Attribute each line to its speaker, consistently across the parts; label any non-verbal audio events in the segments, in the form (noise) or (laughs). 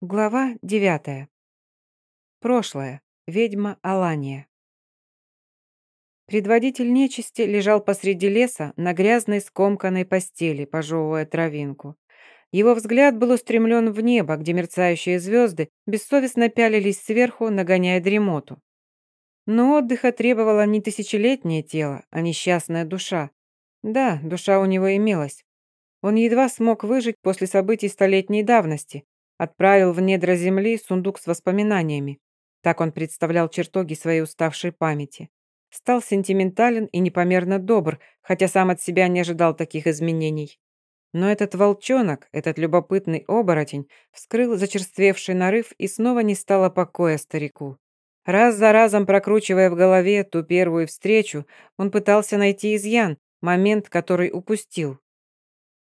Speaker 1: Глава девятая. Прошлое. Ведьма Алания. Предводитель нечисти лежал посреди леса на грязной скомканной постели, пожевывая травинку. Его взгляд был устремлен в небо, где мерцающие звезды бессовестно пялились сверху, нагоняя дремоту. Но отдыха требовало не тысячелетнее тело, а несчастная душа. Да, душа у него имелась. Он едва смог выжить после событий столетней давности, Отправил в недра земли сундук с воспоминаниями. Так он представлял чертоги своей уставшей памяти. Стал сентиментален и непомерно добр, хотя сам от себя не ожидал таких изменений. Но этот волчонок, этот любопытный оборотень, вскрыл зачерствевший нарыв и снова не стало покоя старику. Раз за разом прокручивая в голове ту первую встречу, он пытался найти изъян, момент, который упустил.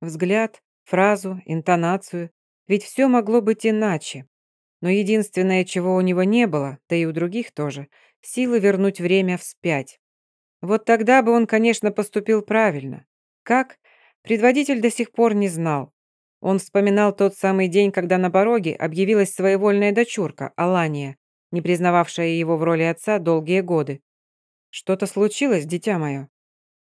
Speaker 1: Взгляд, фразу, интонацию, ведь все могло быть иначе. Но единственное, чего у него не было, да и у других тоже, силы вернуть время вспять. Вот тогда бы он, конечно, поступил правильно. Как? Предводитель до сих пор не знал. Он вспоминал тот самый день, когда на пороге объявилась своевольная дочурка, Алания, не признававшая его в роли отца долгие годы. «Что-то случилось, дитя мое?»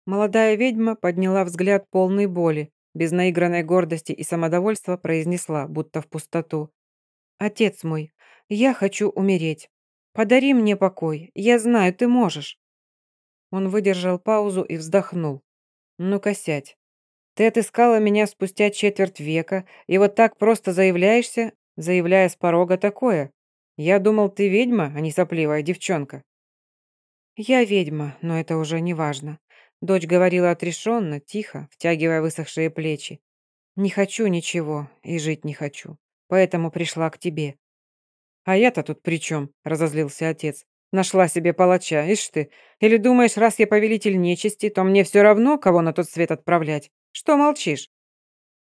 Speaker 1: Молодая ведьма подняла взгляд полной боли, без наигранной гордости и самодовольства произнесла, будто в пустоту. «Отец мой, я хочу умереть. Подари мне покой, я знаю, ты можешь». Он выдержал паузу и вздохнул. «Ну-ка сядь. Ты отыскала меня спустя четверть века, и вот так просто заявляешься, заявляя с порога такое. Я думал, ты ведьма, а не сопливая девчонка». «Я ведьма, но это уже не важно. Дочь говорила отрешенно, тихо, втягивая высохшие плечи. «Не хочу ничего и жить не хочу, поэтому пришла к тебе». «А я-то тут при чем?» – разозлился отец. «Нашла себе палача, ишь ты. Или думаешь, раз я повелитель нечисти, то мне все равно, кого на тот свет отправлять? Что молчишь?»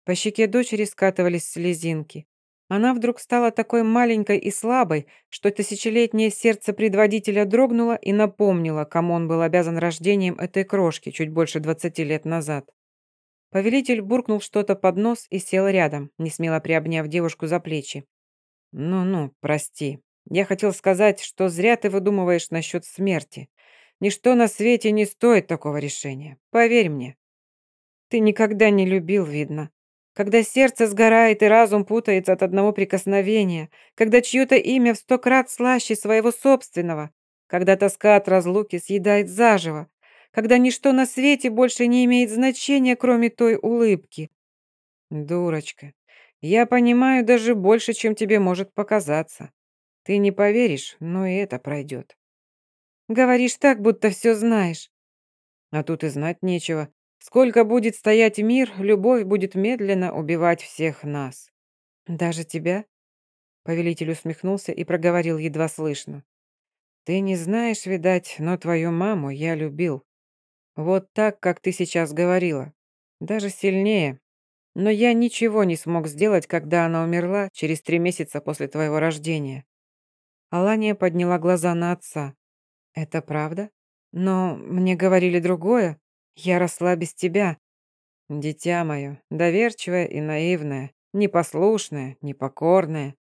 Speaker 1: По щеке дочери скатывались слезинки. Она вдруг стала такой маленькой и слабой, что тысячелетнее сердце предводителя дрогнуло и напомнило, кому он был обязан рождением этой крошки чуть больше двадцати лет назад. Повелитель буркнул что-то под нос и сел рядом, не смело приобняв девушку за плечи. «Ну-ну, прости. Я хотел сказать, что зря ты выдумываешь насчет смерти. Ничто на свете не стоит такого решения. Поверь мне. Ты никогда не любил, видно когда сердце сгорает и разум путается от одного прикосновения, когда чье-то имя в сто крат слаще своего собственного, когда тоска от разлуки съедает заживо, когда ничто на свете больше не имеет значения, кроме той улыбки. Дурочка, я понимаю даже больше, чем тебе может показаться. Ты не поверишь, но и это пройдет. Говоришь так, будто все знаешь. А тут и знать нечего. Сколько будет стоять мир, любовь будет медленно убивать всех нас. Даже тебя? Повелитель усмехнулся и проговорил едва слышно. Ты не знаешь, видать, но твою маму я любил. Вот так, как ты сейчас говорила. Даже сильнее. Но я ничего не смог сделать, когда она умерла через три месяца после твоего рождения. Алания подняла глаза на отца. Это правда? Но мне говорили другое. Я росла без тебя. Дитя мое, доверчивое и наивное, непослушное, непокорное.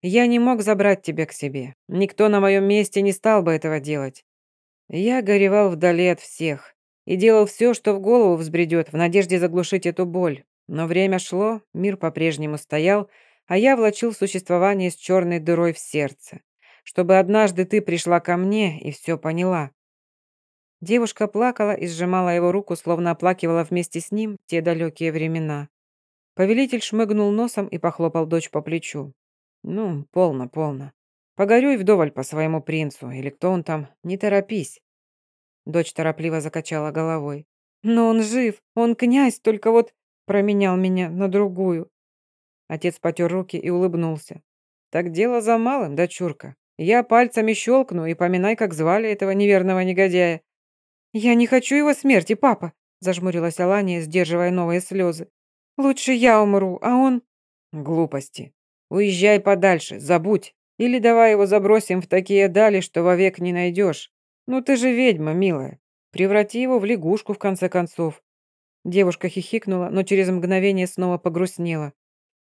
Speaker 1: Я не мог забрать тебя к себе. Никто на моем месте не стал бы этого делать. Я горевал вдали от всех и делал все, что в голову взбредет, в надежде заглушить эту боль. Но время шло, мир по-прежнему стоял, а я влачил существование с черной дырой в сердце, чтобы однажды ты пришла ко мне и все поняла. Девушка плакала и сжимала его руку, словно оплакивала вместе с ним те далекие времена. Повелитель шмыгнул носом и похлопал дочь по плечу. «Ну, полно, полно. Погорюй вдоволь по своему принцу, или кто он там, не торопись». Дочь торопливо закачала головой. «Но он жив, он князь, только вот променял меня на другую». Отец потер руки и улыбнулся. «Так дело за малым, дочурка. Я пальцами щелкну и поминай, как звали этого неверного негодяя. «Я не хочу его смерти, папа», – зажмурилась Алания, сдерживая новые слезы. «Лучше я умру, а он...» «Глупости. Уезжай подальше, забудь. Или давай его забросим в такие дали, что вовек не найдешь. Ну ты же ведьма, милая. Преврати его в лягушку, в конце концов». Девушка хихикнула, но через мгновение снова погрустнела.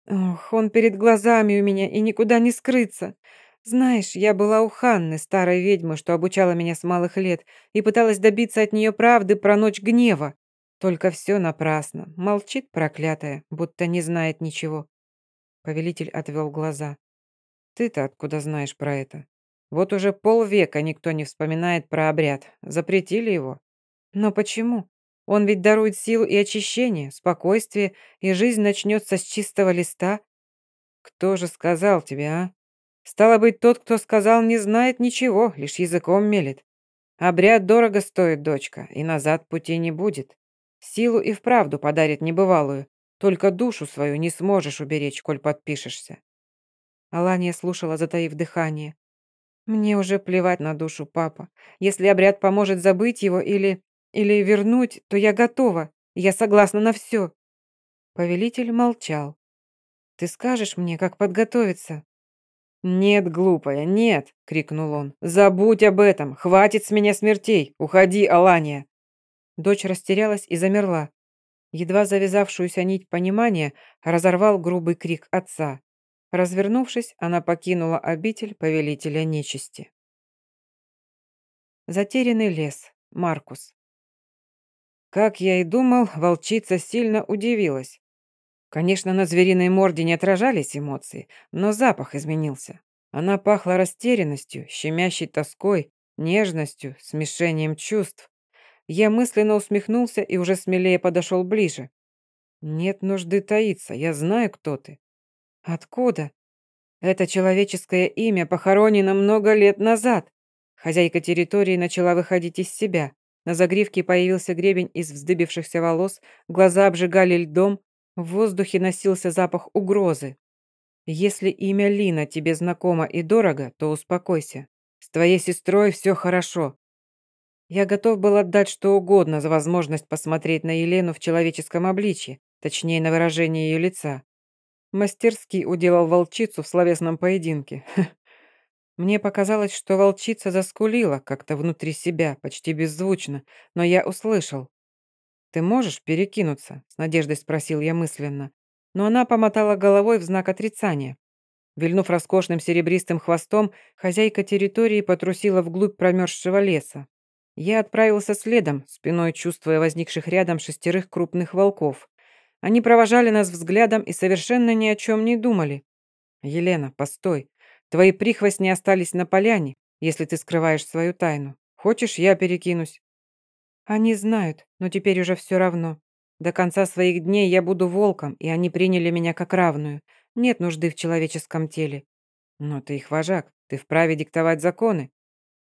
Speaker 1: Ох, он перед глазами у меня, и никуда не скрыться. Знаешь, я была у Ханны, старой ведьмы, что обучала меня с малых лет, и пыталась добиться от нее правды про ночь гнева. Только все напрасно. Молчит проклятая, будто не знает ничего. Повелитель отвел глаза. Ты-то откуда знаешь про это? Вот уже полвека никто не вспоминает про обряд. Запретили его. Но почему? Он ведь дарует силу и очищение, спокойствие, и жизнь начнется с чистого листа. Кто же сказал тебе, а? Стало быть, тот, кто сказал, не знает ничего, лишь языком мелет. Обряд дорого стоит, дочка, и назад пути не будет. Силу и вправду подарит небывалую, только душу свою не сможешь уберечь, коль подпишешься. Алания слушала, затаив дыхание. «Мне уже плевать на душу, папа. Если обряд поможет забыть его или... или вернуть, то я готова. Я согласна на все». Повелитель молчал. «Ты скажешь мне, как подготовиться?» «Нет, глупая, нет!» — крикнул он. «Забудь об этом! Хватит с меня смертей! Уходи, Алания!» Дочь растерялась и замерла. Едва завязавшуюся нить понимания разорвал грубый крик отца. Развернувшись, она покинула обитель повелителя нечисти. Затерянный лес. Маркус. Как я и думал, волчица сильно удивилась. Конечно, на звериной морде не отражались эмоции, но запах изменился. Она пахла растерянностью, щемящей тоской, нежностью, смешением чувств. Я мысленно усмехнулся и уже смелее подошел ближе. «Нет нужды таиться, я знаю, кто ты». «Откуда?» «Это человеческое имя похоронено много лет назад». Хозяйка территории начала выходить из себя. На загривке появился гребень из вздыбившихся волос, глаза обжигали льдом, в воздухе носился запах угрозы. «Если имя Лина тебе знакомо и дорого, то успокойся. С твоей сестрой все хорошо. Я готов был отдать что угодно за возможность посмотреть на Елену в человеческом обличье, точнее, на выражение ее лица. Мастерски уделал волчицу в словесном поединке. (laughs) Мне показалось, что волчица заскулила как-то внутри себя, почти беззвучно, но я услышал. «Ты можешь перекинуться?» – с надеждой спросил я мысленно. Но она помотала головой в знак отрицания. Вильнув роскошным серебристым хвостом, хозяйка территории потрусила вглубь промерзшего леса. Я отправился следом, спиной чувствуя возникших рядом шестерых крупных волков. Они провожали нас взглядом и совершенно ни о чем не думали. «Елена, постой. Твои прихвостни остались на поляне, если ты скрываешь свою тайну. Хочешь, я перекинусь?» «Они знают, но теперь уже все равно. До конца своих дней я буду волком, и они приняли меня как равную. Нет нужды в человеческом теле». «Но ты их вожак. Ты вправе диктовать законы».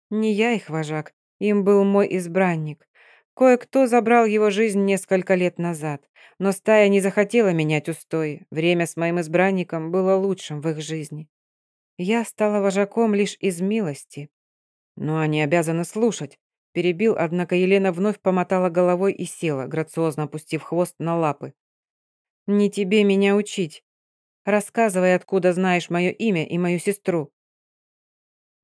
Speaker 1: «Не я их вожак. Им был мой избранник. Кое-кто забрал его жизнь несколько лет назад, но стая не захотела менять устои. Время с моим избранником было лучшим в их жизни. Я стала вожаком лишь из милости. Но они обязаны слушать. Перебил, однако Елена вновь помотала головой и села, грациозно опустив хвост на лапы. «Не тебе меня учить. Рассказывай, откуда знаешь мое имя и мою сестру.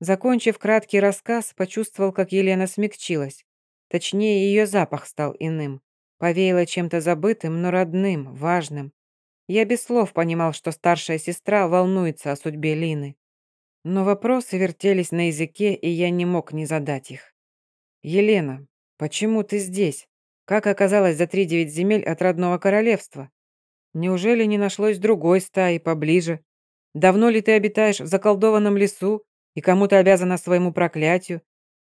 Speaker 1: Закончив краткий рассказ, почувствовал, как Елена смягчилась. Точнее, ее запах стал иным. Повеяло чем-то забытым, но родным, важным. Я без слов понимал, что старшая сестра волнуется о судьбе Лины. Но вопросы вертелись на языке, и я не мог не задать их. «Елена, почему ты здесь? Как оказалось за три девять земель от родного королевства? Неужели не нашлось другой стаи поближе? Давно ли ты обитаешь в заколдованном лесу и кому то обязана своему проклятию.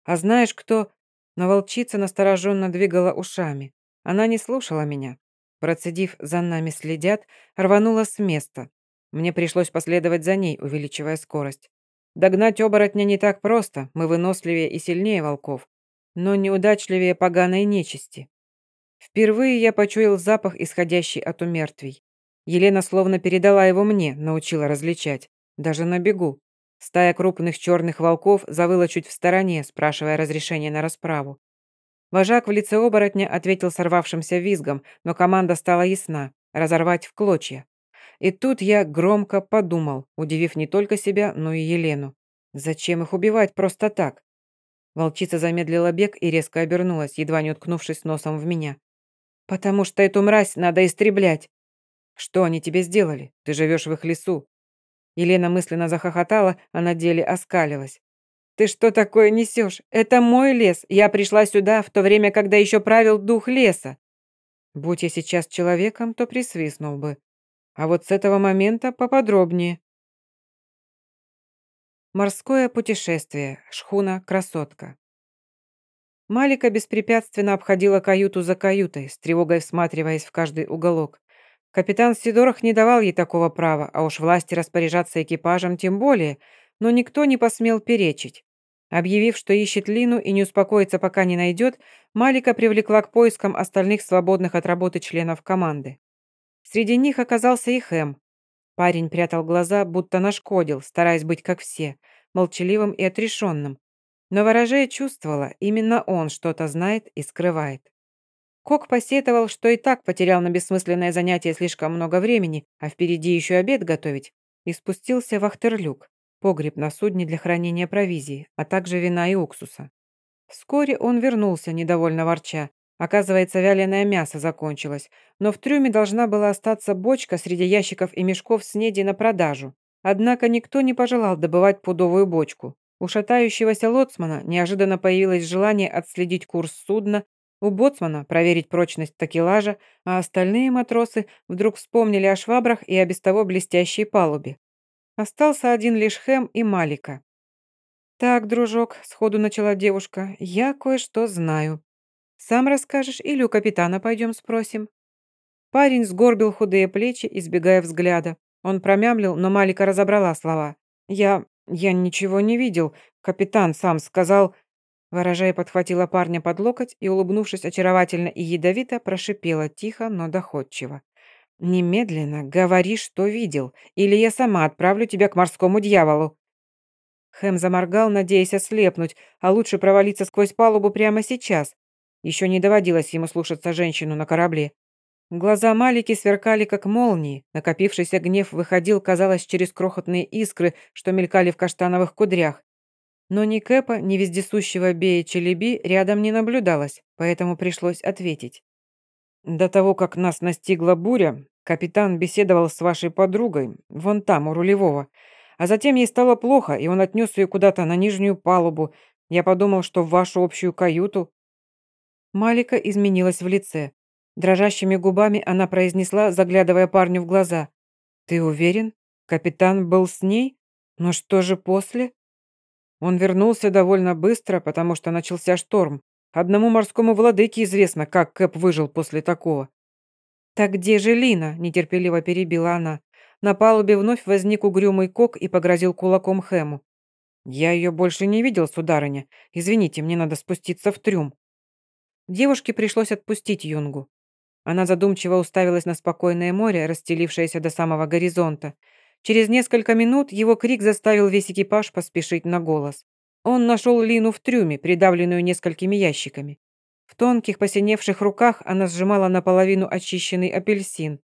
Speaker 1: А знаешь, кто...» Но волчица настороженно двигала ушами. Она не слушала меня. Процедив «за нами следят», рванула с места. Мне пришлось последовать за ней, увеличивая скорость. Догнать оборотня не так просто, мы выносливее и сильнее волков, но неудачливее поганой нечисти. Впервые я почуял запах, исходящий от умертвий. Елена словно передала его мне, научила различать, даже на бегу. Стая крупных черных волков завыла чуть в стороне, спрашивая разрешения на расправу. Вожак в лице оборотня ответил сорвавшимся визгом, но команда стала ясна – разорвать в клочья. И тут я громко подумал, удивив не только себя, но и Елену. Зачем их убивать просто так? Волчица замедлила бег и резко обернулась, едва не уткнувшись носом в меня. «Потому что эту мразь надо истреблять!» Что они тебе сделали? Ты живешь в их лесу». Елена мысленно захохотала, а на деле оскалилась. «Ты что такое несешь? Это мой лес. Я пришла сюда в то время, когда еще правил дух леса. Будь я сейчас человеком, то присвистнул бы. А вот с этого момента поподробнее. Морское путешествие. Шхуна «Красотка». Малика беспрепятственно обходила каюту за каютой, с тревогой всматриваясь в каждый уголок. Капитан Сидорах не давал ей такого права, а уж власти распоряжаться экипажем тем более, но никто не посмел перечить. Объявив, что ищет Лину и не успокоится, пока не найдет, Малика привлекла к поискам остальных свободных от работы членов команды. Среди них оказался и Хэм. Парень прятал глаза, будто нашкодил, стараясь быть как все, молчаливым и отрешенным. Но ворожея чувствовала, именно он что-то знает и скрывает. Кок посетовал, что и так потерял на бессмысленное занятие слишком много времени, а впереди еще обед готовить, и спустился в Ахтерлюк, погреб на судне для хранения провизии, а также вина и уксуса. Вскоре он вернулся, недовольно ворча. Оказывается, вяленое мясо закончилось, но в трюме должна была остаться бочка среди ящиков и мешков с неди на продажу. Однако никто не пожелал добывать пудовую бочку. У шатающегося лоцмана неожиданно появилось желание отследить курс судна у боцмана проверить прочность такелажа, а остальные матросы вдруг вспомнили о швабрах и о без того блестящей палубе. Остался один лишь Хэм и Малика. «Так, дружок», — сходу начала девушка, — «я кое-что знаю. Сам расскажешь или у капитана пойдем спросим?» Парень сгорбил худые плечи, избегая взгляда. Он промямлил, но Малика разобрала слова. «Я... я ничего не видел. Капитан сам сказал...» Ворожая подхватила парня под локоть и, улыбнувшись очаровательно и ядовито, прошипела тихо, но доходчиво. «Немедленно говори, что видел, или я сама отправлю тебя к морскому дьяволу». Хэм заморгал, надеясь ослепнуть, а лучше провалиться сквозь палубу прямо сейчас. Еще не доводилось ему слушаться женщину на корабле. Глаза Малики сверкали, как молнии. Накопившийся гнев выходил, казалось, через крохотные искры, что мелькали в каштановых кудрях. Но ни Кэпа, ни вездесущего Бея Челеби рядом не наблюдалось, поэтому пришлось ответить. «До того, как нас настигла буря, капитан беседовал с вашей подругой, вон там, у рулевого. А затем ей стало плохо, и он отнес ее куда-то на нижнюю палубу. Я подумал, что в вашу общую каюту...» Малика изменилась в лице. Дрожащими губами она произнесла, заглядывая парню в глаза. «Ты уверен? Капитан был с ней? Но что же после?» Он вернулся довольно быстро, потому что начался шторм. Одному морскому владыке известно, как Кэп выжил после такого. «Так где же Лина?» – нетерпеливо перебила она. На палубе вновь возник угрюмый кок и погрозил кулаком Хэму. «Я ее больше не видел, сударыня. Извините, мне надо спуститься в трюм». Девушке пришлось отпустить Юнгу. Она задумчиво уставилась на спокойное море, расстелившееся до самого горизонта. Через несколько минут его крик заставил весь экипаж поспешить на голос. Он нашел Лину в трюме, придавленную несколькими ящиками. В тонких посиневших руках она сжимала наполовину очищенный апельсин.